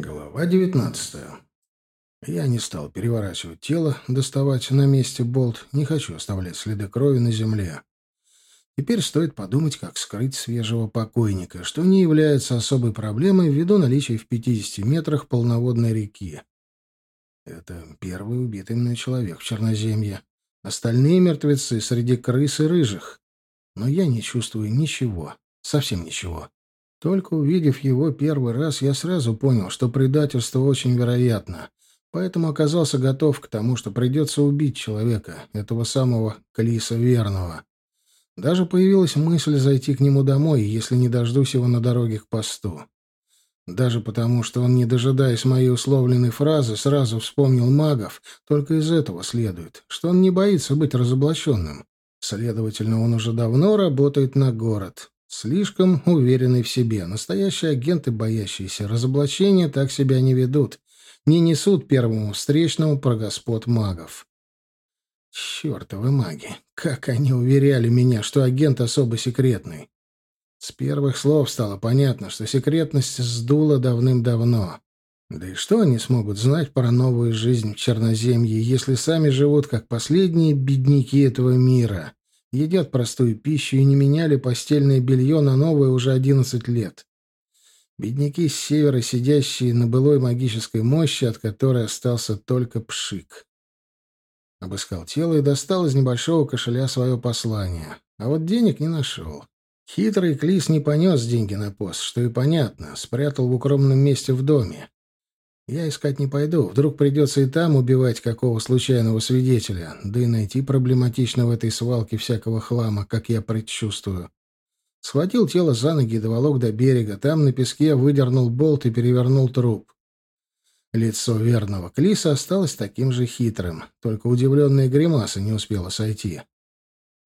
Глава девятнадцатая. Я не стал переворачивать тело, доставать на месте болт, не хочу оставлять следы крови на земле. Теперь стоит подумать, как скрыть свежего покойника, что не является особой проблемой ввиду наличия в 50 метрах полноводной реки. Это первый убитый мной человек в Черноземье. Остальные мертвецы среди крыс и рыжих. Но я не чувствую ничего, совсем ничего. Только увидев его первый раз, я сразу понял, что предательство очень вероятно, поэтому оказался готов к тому, что придется убить человека, этого самого Клиса Верного. Даже появилась мысль зайти к нему домой, если не дождусь его на дороге к посту. Даже потому, что он, не дожидаясь моей условленной фразы, сразу вспомнил магов, только из этого следует, что он не боится быть разоблаченным. Следовательно, он уже давно работает на город. Слишком уверенный в себе. Настоящие агенты, боящиеся разоблачения, так себя не ведут. Не несут первому встречному про господ магов. Чертовы маги! Как они уверяли меня, что агент особо секретный! С первых слов стало понятно, что секретность сдула давным-давно. Да и что они смогут знать про новую жизнь в Черноземье, если сами живут как последние бедняки этого мира? Едят простую пищу и не меняли постельное белье на новое уже одиннадцать лет. Бедняки с севера, сидящие на былой магической мощи, от которой остался только пшик. Обыскал тело и достал из небольшого кошеля свое послание. А вот денег не нашел. Хитрый Клис не понес деньги на пост, что и понятно, спрятал в укромном месте в доме. Я искать не пойду. Вдруг придется и там убивать какого случайного свидетеля, да и найти проблематично в этой свалке всякого хлама, как я предчувствую. Схватил тело за ноги и доволок до берега. Там на песке выдернул болт и перевернул труп. Лицо верного Клиса осталось таким же хитрым, только удивленная гримаса не успела сойти.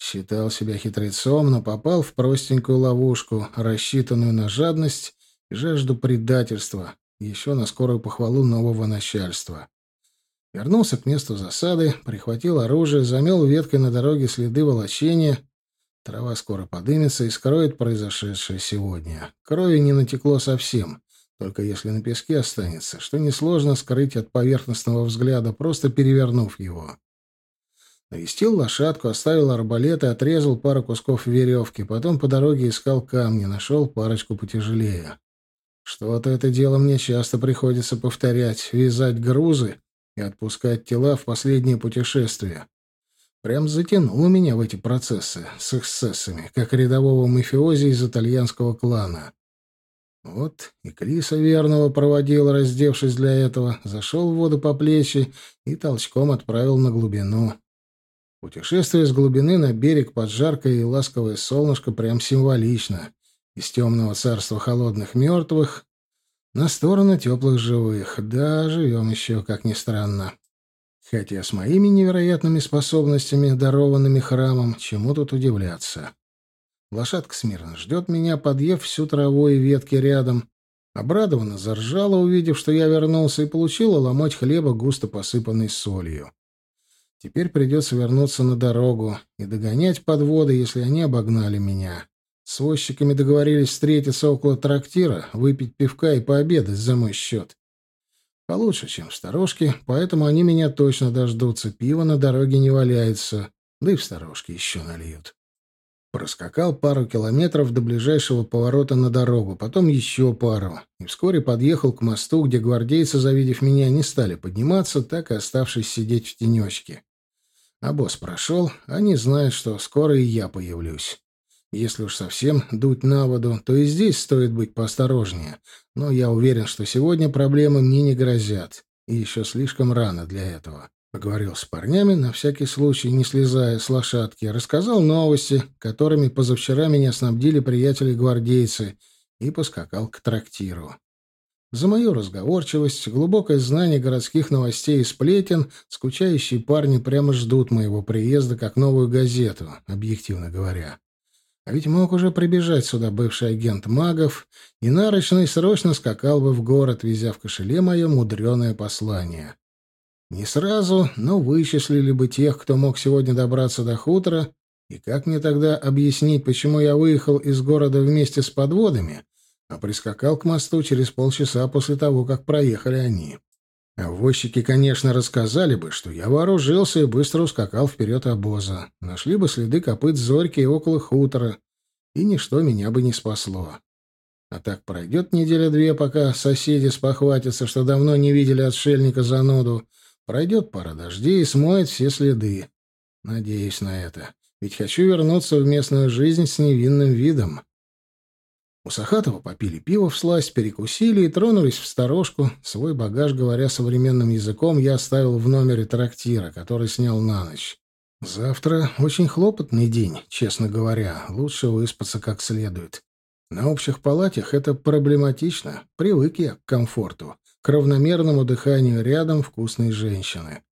Считал себя хитрецом, но попал в простенькую ловушку, рассчитанную на жадность и жажду предательства, еще на скорую похвалу нового начальства. Вернулся к месту засады, прихватил оружие, замел веткой на дороге следы волочения. Трава скоро подымется и скроет произошедшее сегодня. Крови не натекло совсем, только если на песке останется, что несложно скрыть от поверхностного взгляда, просто перевернув его. Навестил лошадку, оставил арбалет и отрезал пару кусков веревки. Потом по дороге искал камни, нашел парочку потяжелее. Что-то это дело мне часто приходится повторять, вязать грузы и отпускать тела в последнее путешествие. Прям затянуло меня в эти процессы с эксцессами, как рядового мафиози из итальянского клана. Вот и Клиса верного проводил, раздевшись для этого, зашел в воду по плечи и толчком отправил на глубину. Путешествие с глубины на берег под жаркое и ласковое солнышко прям символично из темного царства холодных мертвых на сторону теплых живых. Да, живем еще, как ни странно. Хотя с моими невероятными способностями, дарованными храмом, чему тут удивляться. Лошадка смирно ждет меня, подъев всю траву и ветки рядом. Обрадованно заржала, увидев, что я вернулся, и получила ломоть хлеба, густо посыпанный солью. Теперь придется вернуться на дорогу и догонять подводы, если они обогнали меня. С возчиками договорились встретиться около трактира, выпить пивка и пообедать за мой счет. Получше, чем в сторожке, поэтому они меня точно дождутся. Пиво на дороге не валяется, да и в сторожке еще нальют. Проскакал пару километров до ближайшего поворота на дорогу, потом еще пару, и вскоре подъехал к мосту, где гвардейцы, завидев меня, не стали подниматься, так и оставшись сидеть в тенечке. А босс прошел, они знают, что скоро и я появлюсь. Если уж совсем дуть на воду, то и здесь стоит быть поосторожнее. Но я уверен, что сегодня проблемы мне не грозят. И еще слишком рано для этого. Поговорил с парнями, на всякий случай, не слезая с лошадки. Рассказал новости, которыми позавчера меня снабдили приятели-гвардейцы, и поскакал к трактиру. За мою разговорчивость, глубокое знание городских новостей и сплетен, скучающие парни прямо ждут моего приезда как новую газету, объективно говоря. А ведь мог уже прибежать сюда бывший агент магов, и нарочный срочно скакал бы в город, везя в кошеле мое мудреное послание. Не сразу, но вычислили бы тех, кто мог сегодня добраться до хутора, и как мне тогда объяснить, почему я выехал из города вместе с подводами, а прискакал к мосту через полчаса после того, как проехали они. А конечно, рассказали бы, что я вооружился и быстро ускакал вперед обоза. Нашли бы следы копыт зорьки около хутора, и ничто меня бы не спасло. А так пройдет неделя-две, пока соседи спохватятся, что давно не видели отшельника зануду. Пройдет пара дождей и смоет все следы. Надеюсь на это. Ведь хочу вернуться в местную жизнь с невинным видом. У Сахатова попили пиво в сласть, перекусили и тронулись в сторожку. Свой багаж, говоря современным языком, я оставил в номере трактира, который снял на ночь. Завтра очень хлопотный день, честно говоря. Лучше выспаться как следует. На общих палатах это проблематично. Привык я к комфорту, к равномерному дыханию рядом вкусной женщины.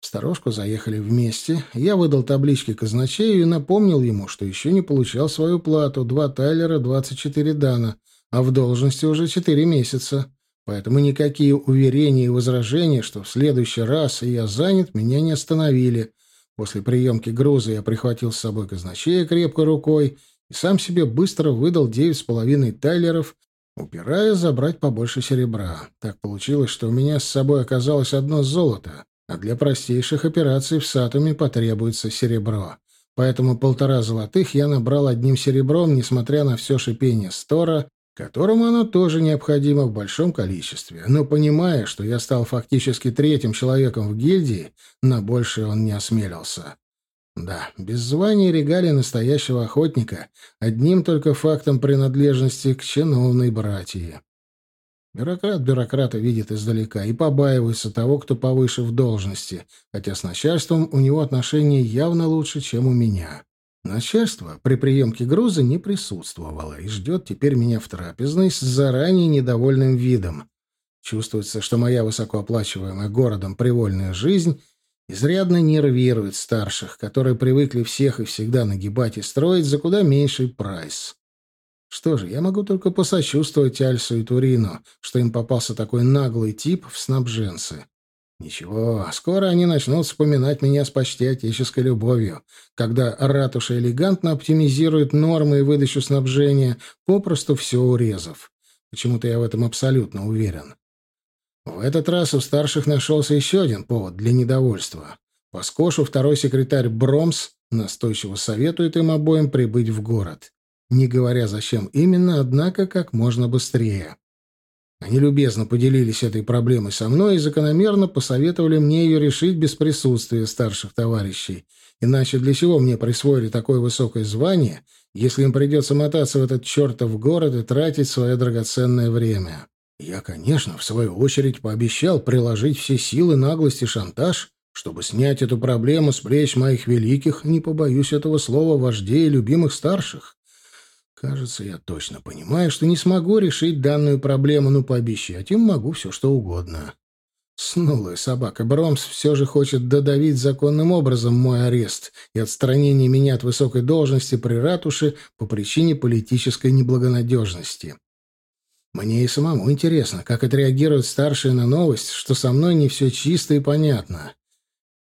В сторожку заехали вместе. Я выдал таблички казначею и напомнил ему, что еще не получал свою плату. Два Тайлера, 24 дана. А в должности уже четыре месяца. Поэтому никакие уверения и возражения, что в следующий раз я занят, меня не остановили. После приемки груза я прихватил с собой казначея крепкой рукой и сам себе быстро выдал девять с половиной тайлеров, упирая забрать побольше серебра. Так получилось, что у меня с собой оказалось одно золото, а для простейших операций в Сатуме потребуется серебро. Поэтому полтора золотых я набрал одним серебром, несмотря на все шипение Стора, которому оно тоже необходимо в большом количестве. Но понимая, что я стал фактически третьим человеком в гильдии, на большее он не осмелился. Да, без звания и регалий настоящего охотника, одним только фактом принадлежности к чиновной братьи. Бюрократ бюрократа видит издалека и побаивается того, кто повыше в должности, хотя с начальством у него отношения явно лучше, чем у меня. Начальство при приемке груза не присутствовало и ждет теперь меня в трапезной с заранее недовольным видом. Чувствуется, что моя высокооплачиваемая городом привольная жизнь изрядно нервирует старших, которые привыкли всех и всегда нагибать и строить за куда меньший прайс. Что же, я могу только посочувствовать Альсу и Турину, что им попался такой наглый тип в снабженцы. Ничего, скоро они начнут вспоминать меня с почти отеческой любовью, когда ратуша элегантно оптимизирует нормы и выдачу снабжения, попросту все урезав. Почему-то я в этом абсолютно уверен. В этот раз у старших нашелся еще один повод для недовольства. По скошу второй секретарь Бромс настойчиво советует им обоим прибыть в город. Не говоря, зачем именно, однако как можно быстрее. Они любезно поделились этой проблемой со мной и закономерно посоветовали мне ее решить без присутствия старших товарищей. Иначе для чего мне присвоили такое высокое звание, если им придется мотаться в этот чертов город и тратить свое драгоценное время? Я, конечно, в свою очередь пообещал приложить все силы, наглость и шантаж, чтобы снять эту проблему с плеч моих великих, не побоюсь этого слова, вождей и любимых старших. Кажется, я точно понимаю, что не смогу решить данную проблему, но пообещать им могу все, что угодно. Снулая собака Бромс все же хочет додавить законным образом мой арест и отстранение меня от высокой должности при ратуше по причине политической неблагонадежности. Мне и самому интересно, как отреагируют старшие на новость, что со мной не все чисто и понятно.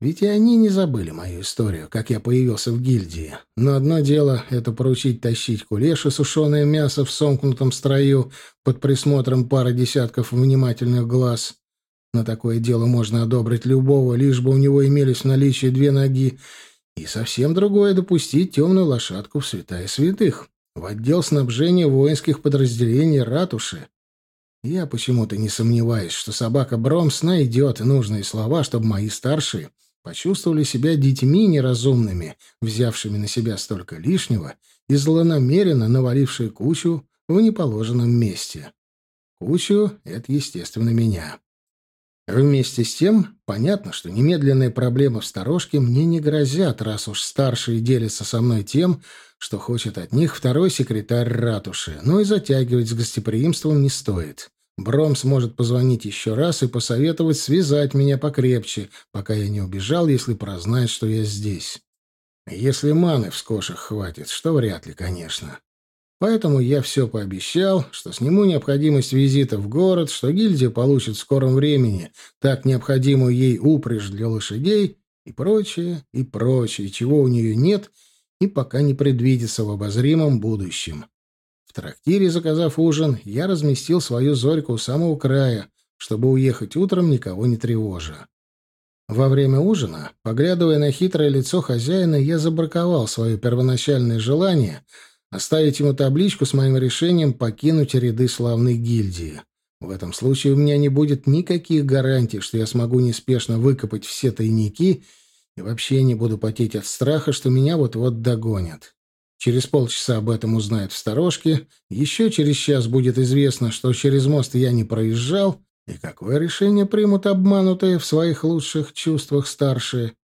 Ведь и они не забыли мою историю, как я появился в гильдии. Но одно дело — это поручить тащить кулеши сушеное мясо в сомкнутом строю под присмотром пары десятков внимательных глаз. На такое дело можно одобрить любого, лишь бы у него имелись в наличии две ноги. И совсем другое — допустить темную лошадку в святая святых в отдел снабжения воинских подразделений ратуши. Я почему-то не сомневаюсь, что собака Бромс найдет нужные слова, чтобы мои старшие почувствовали себя детьми неразумными, взявшими на себя столько лишнего и злонамеренно навалившие кучу в неположенном месте. Кучу — это, естественно, меня. Вместе с тем, понятно, что немедленные проблемы в сторожке мне не грозят, раз уж старшие делятся со мной тем, что хочет от них второй секретарь ратуши, но и затягивать с гостеприимством не стоит. Бром сможет позвонить еще раз и посоветовать связать меня покрепче, пока я не убежал, если прознает, что я здесь. Если маны в скошах хватит, что вряд ли, конечно. Поэтому я все пообещал, что сниму необходимость визита в город, что гильдия получит в скором времени так необходимую ей упряжь для лошадей и прочее, и прочее, чего у нее нет и пока не предвидится в обозримом будущем. В трактире, заказав ужин, я разместил свою зорьку у самого края, чтобы уехать утром, никого не тревожа. Во время ужина, поглядывая на хитрое лицо хозяина, я забраковал свое первоначальное желание оставить ему табличку с моим решением покинуть ряды славной гильдии. В этом случае у меня не будет никаких гарантий, что я смогу неспешно выкопать все тайники и вообще не буду потеть от страха, что меня вот-вот догонят. Через полчаса об этом узнают в сторожке, еще через час будет известно, что через мост я не проезжал, и какое решение примут обманутые в своих лучших чувствах старшие.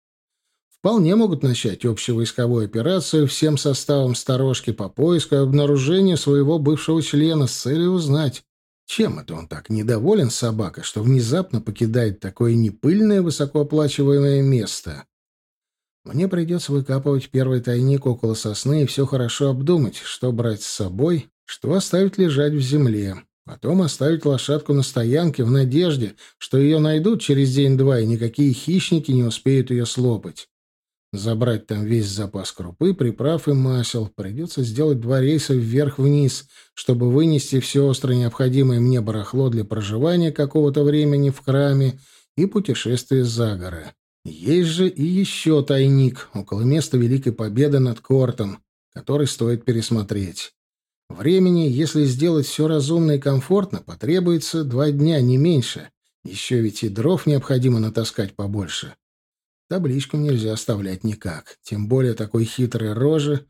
Вполне могут начать общевойсковую операцию всем составом сторожки по поиску и обнаружению своего бывшего члена с целью узнать, чем это он так недоволен, собака, что внезапно покидает такое непыльное высокооплачиваемое место? Мне придется выкапывать первый тайник около сосны и все хорошо обдумать, что брать с собой, что оставить лежать в земле. Потом оставить лошадку на стоянке в надежде, что ее найдут через день-два, и никакие хищники не успеют ее слопать. Забрать там весь запас крупы, приправ и масел. Придется сделать два рейса вверх-вниз, чтобы вынести все остро необходимое мне барахло для проживания какого-то времени в храме и путешествия за горы. Есть же и еще тайник около места Великой Победы над Кортом, который стоит пересмотреть. Времени, если сделать все разумно и комфортно, потребуется два дня, не меньше. Еще ведь и дров необходимо натаскать побольше. Табличку нельзя оставлять никак, тем более такой хитрой рожи,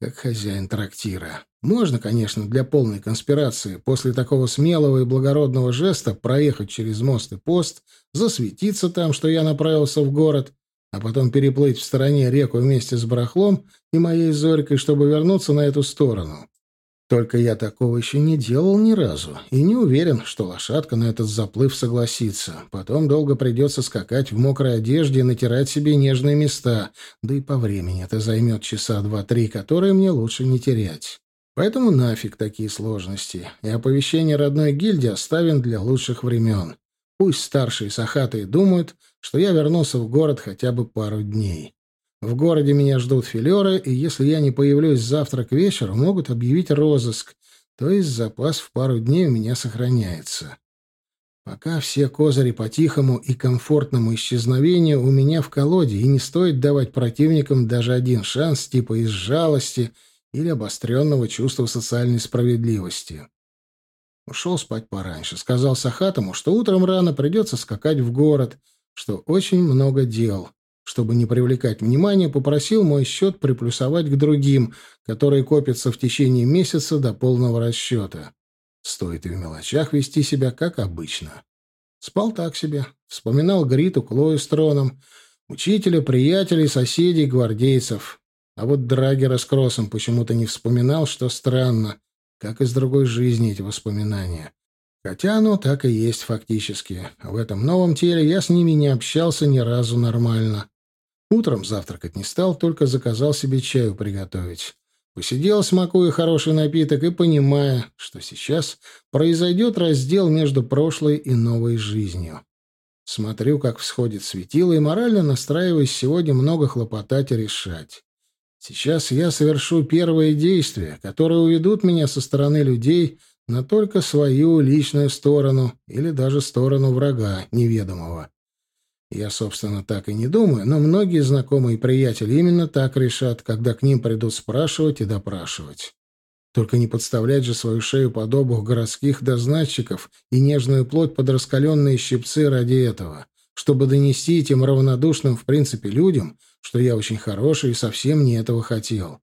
как хозяин трактира. Можно, конечно, для полной конспирации после такого смелого и благородного жеста проехать через мост и пост, засветиться там, что я направился в город, а потом переплыть в стороне реку вместе с барахлом и моей зорькой, чтобы вернуться на эту сторону. Только я такого еще не делал ни разу и не уверен, что лошадка на этот заплыв согласится. Потом долго придется скакать в мокрой одежде и натирать себе нежные места, да и по времени это займет часа два-три, которые мне лучше не терять. Поэтому нафиг такие сложности, и оповещение родной гильдии оставим для лучших времен. Пусть старшие сахатые думают, что я вернулся в город хотя бы пару дней. В городе меня ждут филеры, и если я не появлюсь завтра к вечеру, могут объявить розыск, то есть запас в пару дней у меня сохраняется. Пока все козыри по тихому и комфортному исчезновению у меня в колоде, и не стоит давать противникам даже один шанс типа из жалости или обостренного чувства социальной справедливости. Ушел спать пораньше. Сказал Сахатому, что утром рано придется скакать в город, что очень много дел. Чтобы не привлекать внимания, попросил мой счет приплюсовать к другим, которые копятся в течение месяца до полного расчета. Стоит и в мелочах вести себя, как обычно. Спал так себе. Вспоминал Гриту, Клою с троном, учителя, приятелей, соседей, гвардейцев. А вот Драгера с Кроссом почему-то не вспоминал, что странно, как из другой жизни эти воспоминания. Хотя оно так и есть фактически. В этом новом теле я с ними не общался ни разу нормально. Утром завтракать не стал, только заказал себе чаю приготовить. Посидел, смакуя хороший напиток и понимая, что сейчас произойдет раздел между прошлой и новой жизнью. Смотрю, как всходит светило, и морально настраиваюсь сегодня много хлопотать и решать. Сейчас я совершу первые действия, которые уведут меня со стороны людей на только свою личную сторону или даже сторону врага неведомого. Я, собственно, так и не думаю, но многие знакомые приятели именно так решат, когда к ним придут спрашивать и допрашивать. Только не подставлять же свою шею под обух городских дознатчиков и нежную плоть под раскаленные щипцы ради этого, чтобы донести этим равнодушным в принципе людям, что я очень хороший и совсем не этого хотел.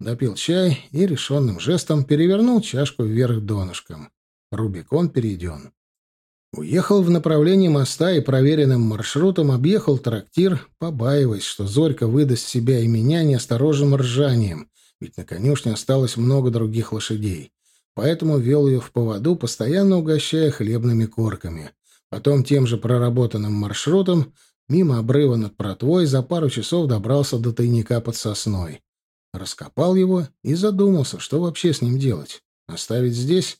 Допил чай и решенным жестом перевернул чашку вверх донышком. Рубикон перейден. Уехал в направлении моста и проверенным маршрутом объехал трактир, побаиваясь, что Зорька выдаст себя и меня неосторожным ржанием, ведь на конюшне осталось много других лошадей. Поэтому вел ее в поводу, постоянно угощая хлебными корками. Потом тем же проработанным маршрутом, мимо обрыва над протвой, за пару часов добрался до тайника под сосной. Раскопал его и задумался, что вообще с ним делать. Оставить здесь?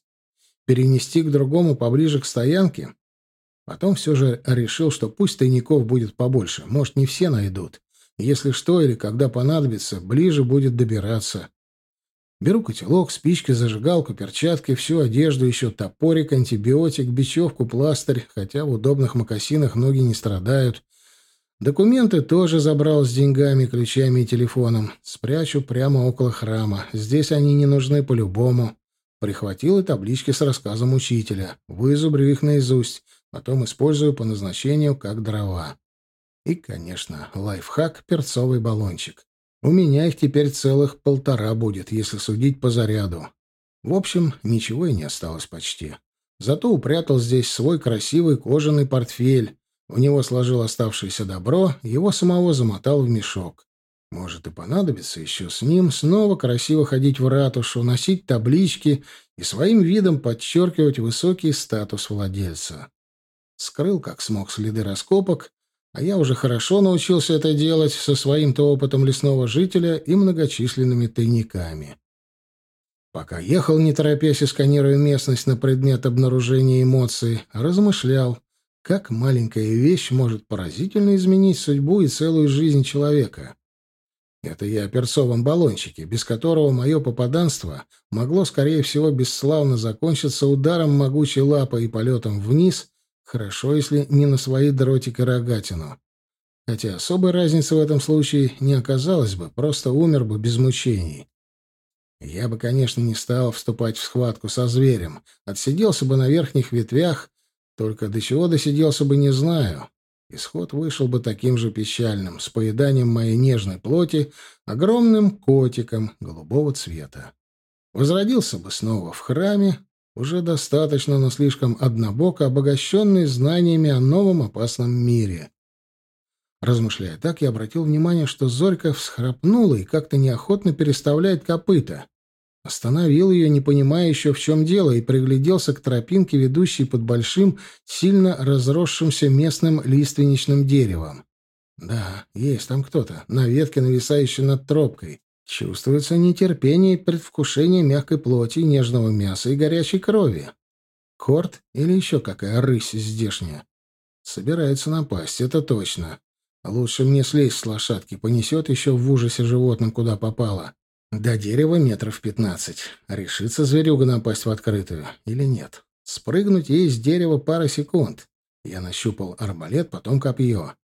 Перенести к другому поближе к стоянке. Потом все же решил, что пусть тайников будет побольше, может, не все найдут. Если что или когда понадобится, ближе будет добираться. Беру котелок, спички, зажигалку, перчатки, всю одежду, еще топорик, антибиотик, бечевку, пластырь, хотя в удобных мокасинах ноги не страдают. Документы тоже забрал с деньгами, ключами и телефоном. Спрячу прямо около храма. Здесь они не нужны по-любому. Прихватил и таблички с рассказом учителя. Вызубрю их наизусть. Потом использую по назначению как дрова. И, конечно, лайфхак — перцовый баллончик. У меня их теперь целых полтора будет, если судить по заряду. В общем, ничего и не осталось почти. Зато упрятал здесь свой красивый кожаный портфель. В него сложил оставшееся добро, его самого замотал в мешок. Может и понадобится еще с ним снова красиво ходить в ратушу, носить таблички и своим видом подчеркивать высокий статус владельца. Скрыл, как смог, следы раскопок, а я уже хорошо научился это делать со своим-то опытом лесного жителя и многочисленными тайниками. Пока ехал, не торопясь и сканируя местность на предмет обнаружения эмоций, размышлял, как маленькая вещь может поразительно изменить судьбу и целую жизнь человека. Это я о перцовом баллончике, без которого мое попаданство могло, скорее всего, бесславно закончиться ударом могучей лапы и полетом вниз Хорошо, если не на свои дротик и рогатину. Хотя особой разницы в этом случае не оказалось бы, просто умер бы без мучений. Я бы, конечно, не стал вступать в схватку со зверем, отсиделся бы на верхних ветвях, только до чего досиделся бы, не знаю. Исход вышел бы таким же печальным, с поеданием моей нежной плоти огромным котиком голубого цвета. Возродился бы снова в храме, уже достаточно, но слишком однобоко обогащенный знаниями о новом опасном мире. Размышляя так, я обратил внимание, что Зорька всхрапнула и как-то неохотно переставляет копыта. Остановил ее, не понимая еще, в чем дело, и пригляделся к тропинке, ведущей под большим, сильно разросшимся местным лиственничным деревом. Да, есть там кто-то, на ветке, нависающей над тропкой. Чувствуется нетерпение и предвкушение мягкой плоти, нежного мяса и горячей крови. Корт или еще какая рысь здешняя? Собирается напасть, это точно. Лучше мне слезть с лошадки, понесет еще в ужасе животным, куда попало. До дерева метров пятнадцать. Решится зверюга напасть в открытую или нет? Спрыгнуть ей с дерева пара секунд. Я нащупал арбалет, потом копье.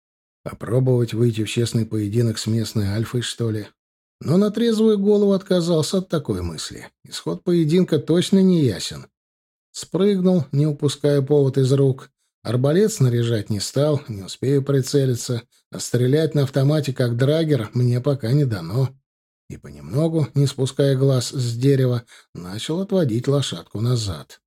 Попробовать выйти в честный поединок с местной альфой, что ли? но на трезвую голову отказался от такой мысли. Исход поединка точно не ясен. Спрыгнул, не упуская повод из рук. Арбалет снаряжать не стал, не успею прицелиться, а стрелять на автомате как драгер мне пока не дано. И понемногу, не спуская глаз с дерева, начал отводить лошадку назад.